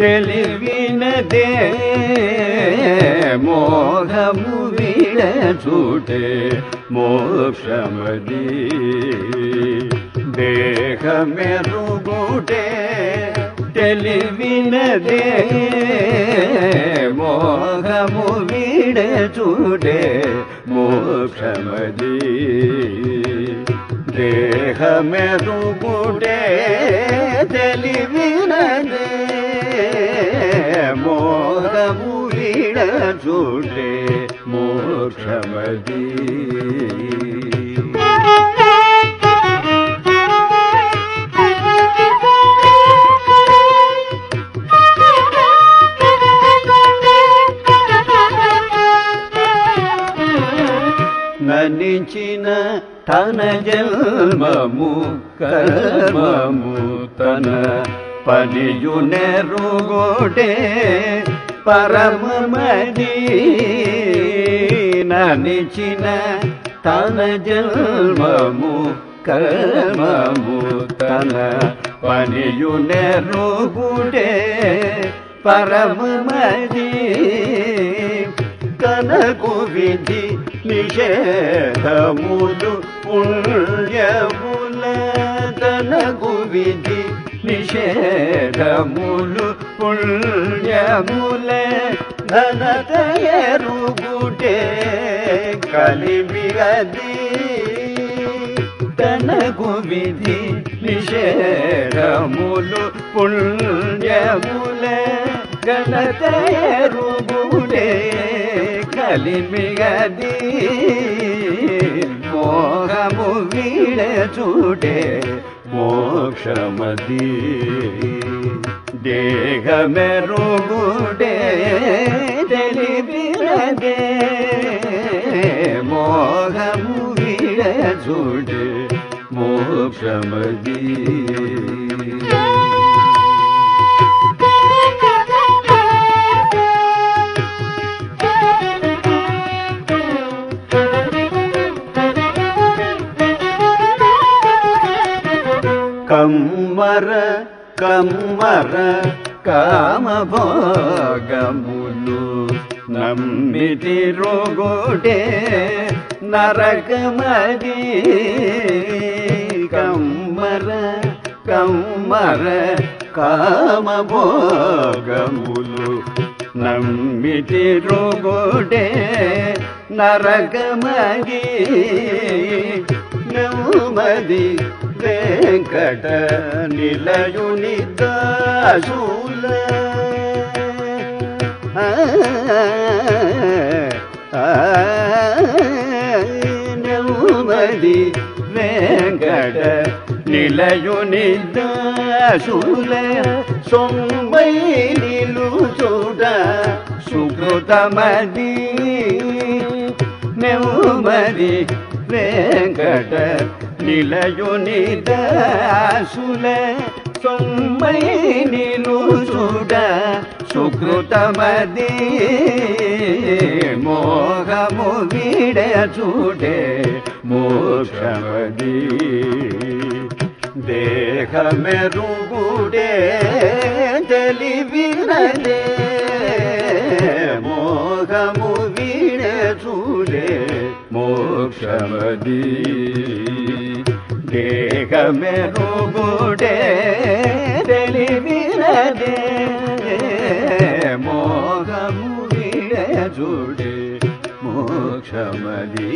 തെളിവിനതേ മോഹമു വിളസൂട്ട് മോക്ഷമതി ദേഹമെറുകൂടെ തെളിവിനതേ മോഹമു വിടസൂടെ മോക്ഷമതി ദേഹമെറുകൂടെ மோகமுகிட சூழே மோட்சமதி ననిచిన తన జన్మము కర్మము తన പനിജുനെറുകോടെ പരമമതി നനിച്ചിന തന ജന്മമു കർമമു തന പനിജുനെറുകൂടെ പരമമതി കനകുവിധി നിഷേധമുതു പുണ്യമുല കനകുവിധി నిషేధములు పుణ్యములే ఘనతయరుగుటే కలిమి అది తనకు విధి నిషేధములు పుణ్యములే ఘనతయరుగుటే కలిమి అది మోహము వీడ చూడే ಮೋಕ್ಷಮದಿ ದೇಹ ಮೆರುಗುಡೆ ತೆಲಿಬಿರದೆ ಮೋಹ ಮುಗಿಡ ಜೋಡೆ ಮೋಕ್ಷಮದಿ కమ్మర కమ్మర కామభోగములు నమ్మితి రోగోటే నరకమది కమ్మర కమ్మర కామభోగములు నమ్మితి రోగోడే నరకమగి నెమ్మది ವೆಂಕಟ ನಿಲಯುನಿತ ಶೂಲ ನೌಮದಿ ವೆಂಕಟ ನಿಲಯುನಿತ ಶೂಲ ಸೊಂಬೈ ನಿಲು ಚೂಡ ಸುಕೃತ ಮದಿ ನೆಮ್ಮದಿ வேங்கட நிலையுனித சுல சொம்மை நிலு சுட சுக்ருதமதி மோகமு விட சுடே மோஷமதி தேகமெருகுடே தெளிவினே மோகமு விட சுட ರೋಷಮದಿ ದೇಹ ಮೇರು ಗುಡೆ తెలివినదే మోగముడే జుడే మోక్షమదీ